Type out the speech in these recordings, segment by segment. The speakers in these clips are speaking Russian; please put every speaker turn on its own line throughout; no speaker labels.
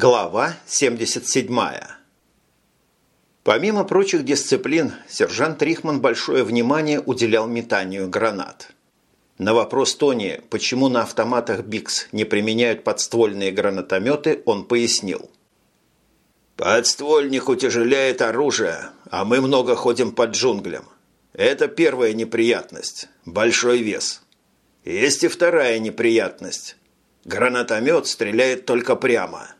Глава 77. Помимо прочих дисциплин, сержант Рихман большое внимание уделял метанию гранат. На вопрос Тони, почему на автоматах БИКС не применяют подствольные гранатометы, он пояснил.
«Подствольник утяжеляет оружие, а мы много ходим под джунглям. Это первая неприятность – большой вес. Есть и вторая неприятность. Гранатомет стреляет только прямо.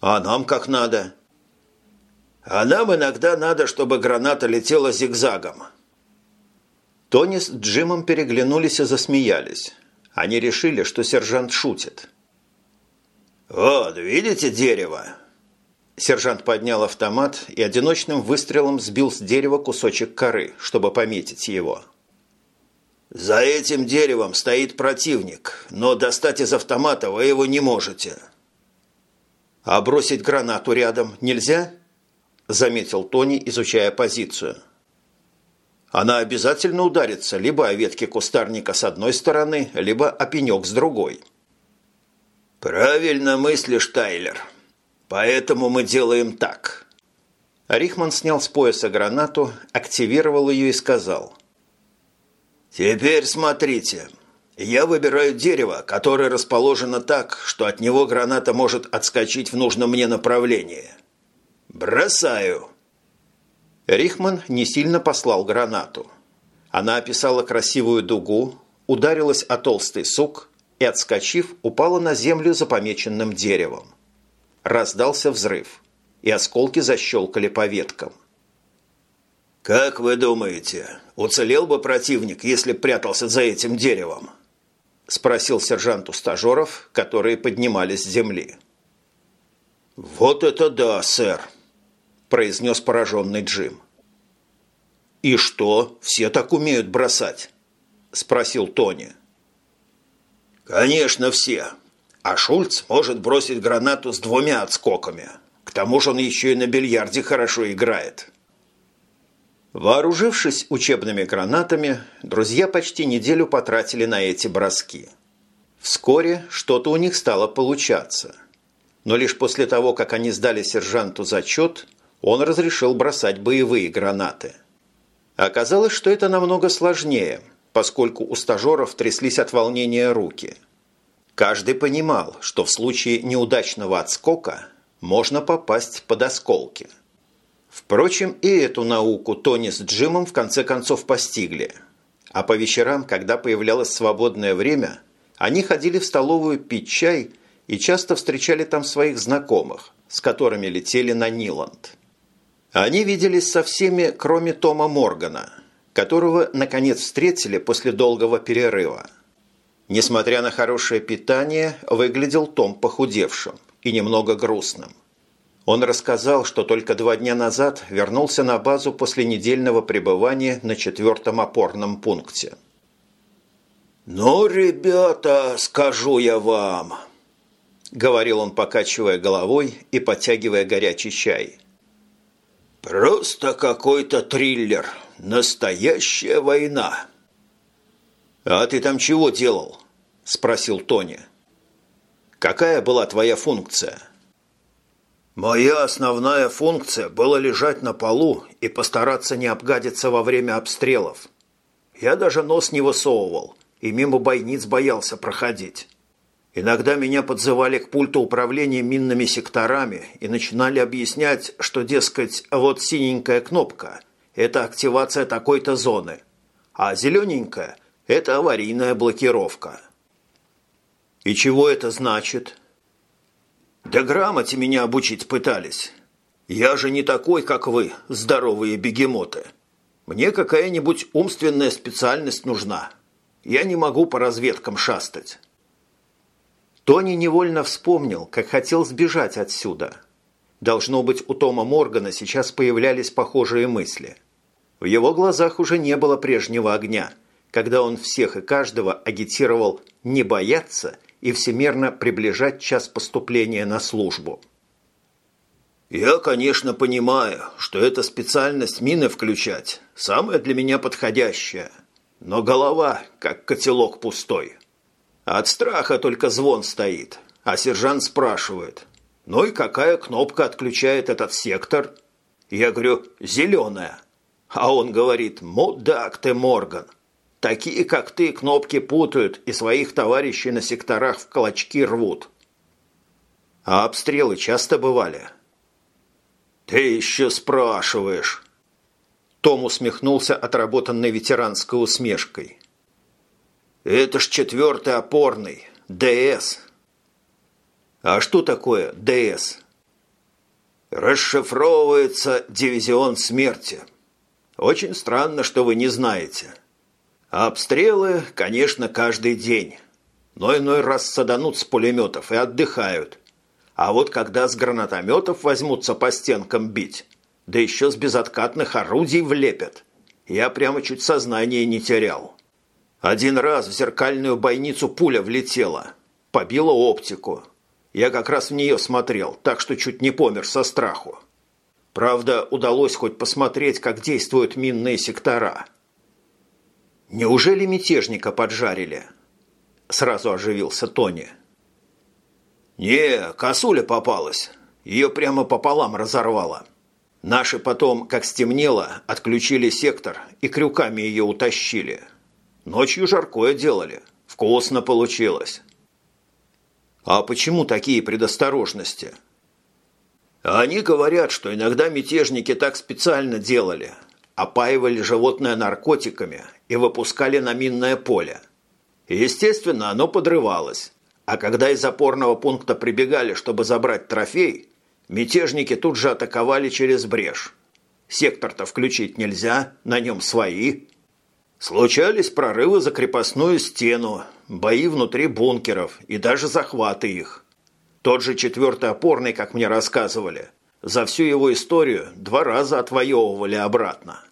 А нам как надо? А нам иногда надо, чтобы граната летела зигзагом.
Тони с Джимом переглянулись и засмеялись. Они решили, что сержант шутит.
«Вот, видите дерево?»
Сержант поднял автомат и одиночным выстрелом сбил с дерева кусочек коры, чтобы пометить его.
«За этим деревом стоит противник, но достать из автомата вы его не можете».
«А бросить гранату рядом нельзя?» – заметил Тони, изучая позицию. «Она обязательно ударится либо о ветке кустарника с одной стороны, либо о пенек с другой».
«Правильно мыслишь, Тайлер», Поэтому мы делаем так».
Рихман снял с пояса гранату, активировал ее и сказал.
«Теперь смотрите. Я выбираю дерево, которое расположено так, что от него граната может отскочить в нужном мне направлении. Бросаю».
Рихман не сильно послал гранату. Она описала красивую дугу, ударилась о толстый сук и, отскочив, упала на землю за помеченным деревом. Раздался взрыв, и осколки защелкали по веткам.
«Как вы думаете, уцелел бы противник, если прятался за этим деревом?»
– спросил сержант у стажеров, которые поднимались с земли.
«Вот это да, сэр!» – произнес пораженный Джим.
«И что, все так умеют бросать?» – спросил Тони.
«Конечно, все. А Шульц может бросить гранату с двумя отскоками. К тому же он еще и на бильярде хорошо играет.
Вооружившись учебными гранатами, друзья почти неделю потратили на эти броски. Вскоре что-то у них стало получаться. Но лишь после того, как они сдали сержанту зачет, он разрешил бросать боевые гранаты. Оказалось, что это намного сложнее, поскольку у стажеров тряслись от волнения руки – Каждый понимал, что в случае неудачного отскока можно попасть под осколки. Впрочем, и эту науку Тони с Джимом в конце концов постигли. А по вечерам, когда появлялось свободное время, они ходили в столовую пить чай и часто встречали там своих знакомых, с которыми летели на Ниланд. Они виделись со всеми, кроме Тома Моргана, которого, наконец, встретили после долгого перерыва – Несмотря на хорошее питание, выглядел Том похудевшим и немного грустным. Он рассказал, что только два дня назад вернулся на базу после недельного пребывания на четвертом опорном пункте.
«Ну, ребята, скажу я вам», – говорил он, покачивая головой и подтягивая горячий чай. «Просто какой-то триллер. Настоящая война».
«А ты там чего делал?» – спросил Тони. «Какая была твоя функция?»
«Моя основная функция была лежать на полу и постараться не обгадиться во время обстрелов. Я даже нос не высовывал и мимо бойниц боялся проходить. Иногда меня подзывали к пульту управления минными секторами и начинали объяснять, что, дескать, вот синенькая кнопка – это активация такой-то зоны, а зелененькая – это аварийная блокировка.
И чего это значит?
Да грамоте меня обучить пытались. Я же не такой, как вы, здоровые бегемоты. Мне какая-нибудь умственная специальность нужна. Я не могу по разведкам шастать.
Тони невольно вспомнил, как хотел сбежать отсюда. Должно быть, у Тома Моргана сейчас появлялись похожие мысли. В его глазах уже не было прежнего огня – когда он всех и каждого агитировал не бояться и всемерно приближать час поступления на службу.
«Я, конечно, понимаю, что эта специальность мины включать самая для меня подходящая, но голова как котелок пустой. От страха только звон стоит, а сержант спрашивает, ну и какая кнопка отключает этот сектор? Я говорю, зеленая. А он говорит, мудак ты, Морган. Такие, как ты, кнопки путают и своих товарищей на секторах в клочки рвут. А обстрелы часто бывали? Ты еще спрашиваешь. Том усмехнулся отработанной ветеранской усмешкой. Это ж четвертый опорный, ДС. А что такое ДС? Расшифровывается дивизион смерти. Очень странно, что вы не знаете. Обстрелы, конечно, каждый день. Но иной раз саданут с пулеметов и отдыхают. А вот когда с гранатометов возьмутся по стенкам бить, да еще с безоткатных орудий влепят, я прямо чуть сознание не терял. Один раз в зеркальную бойницу пуля влетела, побила оптику. Я как раз в нее смотрел, так что чуть не помер со страху. Правда, удалось хоть посмотреть, как действуют минные сектора. «Неужели мятежника поджарили?» Сразу оживился Тони. «Не, косуля попалась. Ее прямо пополам разорвало. Наши потом, как стемнело, отключили сектор и крюками ее утащили». Ночью жаркое делали. Вкусно получилось. А почему такие предосторожности? Они говорят, что иногда мятежники так специально делали. Опаивали животное наркотиками и выпускали на минное поле. Естественно, оно подрывалось. А когда из опорного пункта прибегали, чтобы забрать трофей, мятежники тут же атаковали через брешь. Сектор-то включить нельзя, на нем свои – Случались прорывы за крепостную стену, бои внутри бункеров и даже захваты их. Тот же четвертый опорный, как мне рассказывали, за всю его историю два раза отвоевывали обратно.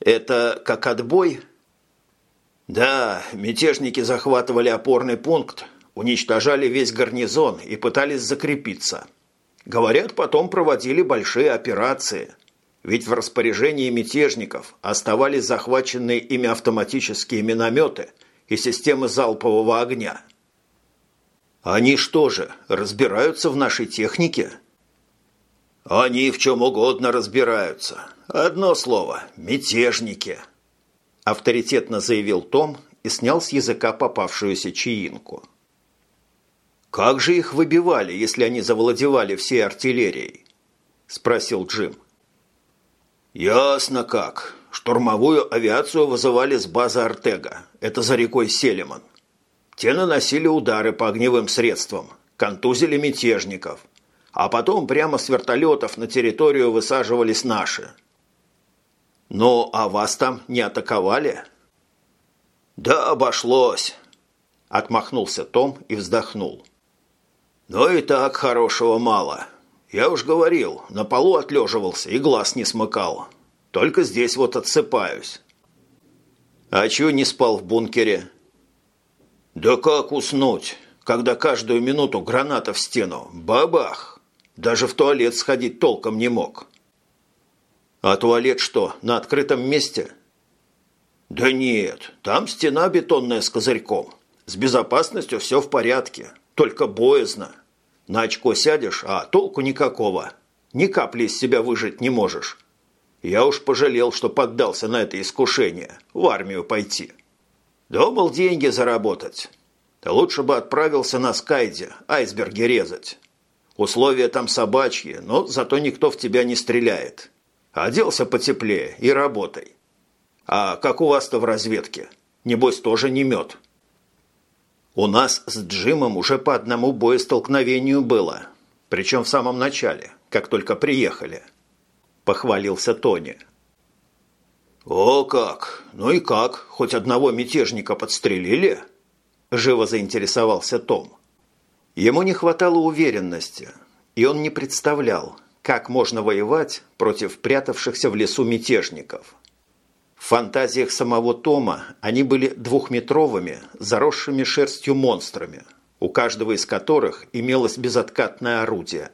Это как отбой? Да, мятежники захватывали опорный пункт, уничтожали весь гарнизон и пытались закрепиться. Говорят, потом проводили большие операции – ведь в распоряжении мятежников оставались захваченные ими автоматические минометы и системы залпового огня. Они что же, разбираются в нашей технике? Они в чем угодно разбираются. Одно слово – мятежники. Авторитетно заявил Том и снял с языка попавшуюся чаинку. «Как же их выбивали, если они завладевали всей артиллерией?» – спросил Джим. «Ясно как. Штурмовую авиацию вызывали с базы Артега. Это за рекой Селеман. Те наносили удары по огневым средствам, контузили мятежников. А потом прямо с вертолетов на территорию высаживались наши. Ну, а вас там не атаковали?» «Да обошлось», – отмахнулся Том и вздохнул. «Но и так хорошего мало». Я уж говорил, на полу отлеживался и глаз не смыкал. Только здесь вот отсыпаюсь. А чего не спал в бункере? Да как уснуть, когда каждую минуту граната в стену? Бабах! Даже в туалет сходить толком не мог. А туалет что, на открытом месте? Да нет, там стена бетонная с козырьком. С безопасностью все в порядке, только боязно. На очко сядешь, а толку никакого. Ни капли из себя выжить не можешь. Я уж пожалел, что поддался на это искушение, в армию пойти. Думал деньги заработать. Лучше бы отправился на скайде, айсберги резать. Условия там собачьи, но зато никто в тебя не стреляет. Оделся потеплее и работай. А как у вас-то в разведке? Небось, тоже не мед. У нас с Джимом уже по одному боестолкновению было. Причем в самом начале, как только приехали. Похвалился Тони. «О как! Ну и как? Хоть одного мятежника подстрелили?» Живо заинтересовался Том. Ему не хватало уверенности, и он не представлял, как можно воевать против прятавшихся в лесу мятежников. В фантазиях самого Тома они были двухметровыми, заросшими шерстью монстрами, у каждого из которых имелось безоткатное орудие.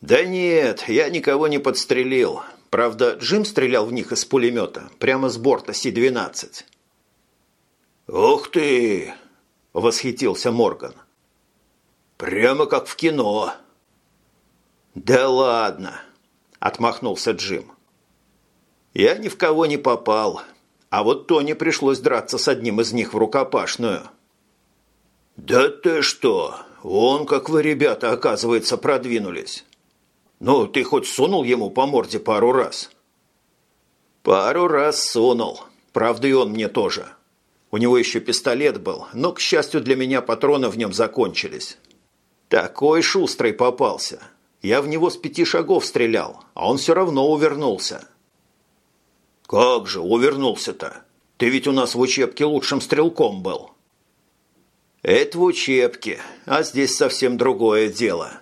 «Да нет, я никого не подстрелил. Правда, Джим стрелял в них из пулемета, прямо с борта Си-12». «Ух ты!» – восхитился Морган. Прямо как в кино».
«Да ладно!» – отмахнулся Джим. «Я ни в кого не попал, а вот Тони пришлось драться с одним из них в рукопашную».
«Да ты что! Он, как вы, ребята, оказывается, продвинулись. Ну, ты хоть сунул ему по морде пару раз?»
«Пару раз сунул. Правда, и он мне тоже. У него еще пистолет был, но, к счастью для меня, патроны в нем закончились. Такой шустрый попался. Я в него с пяти шагов стрелял, а он все равно увернулся».
«Как же увернулся-то? Ты ведь у нас в учебке лучшим стрелком был».
«Это в учебке, а здесь совсем другое дело».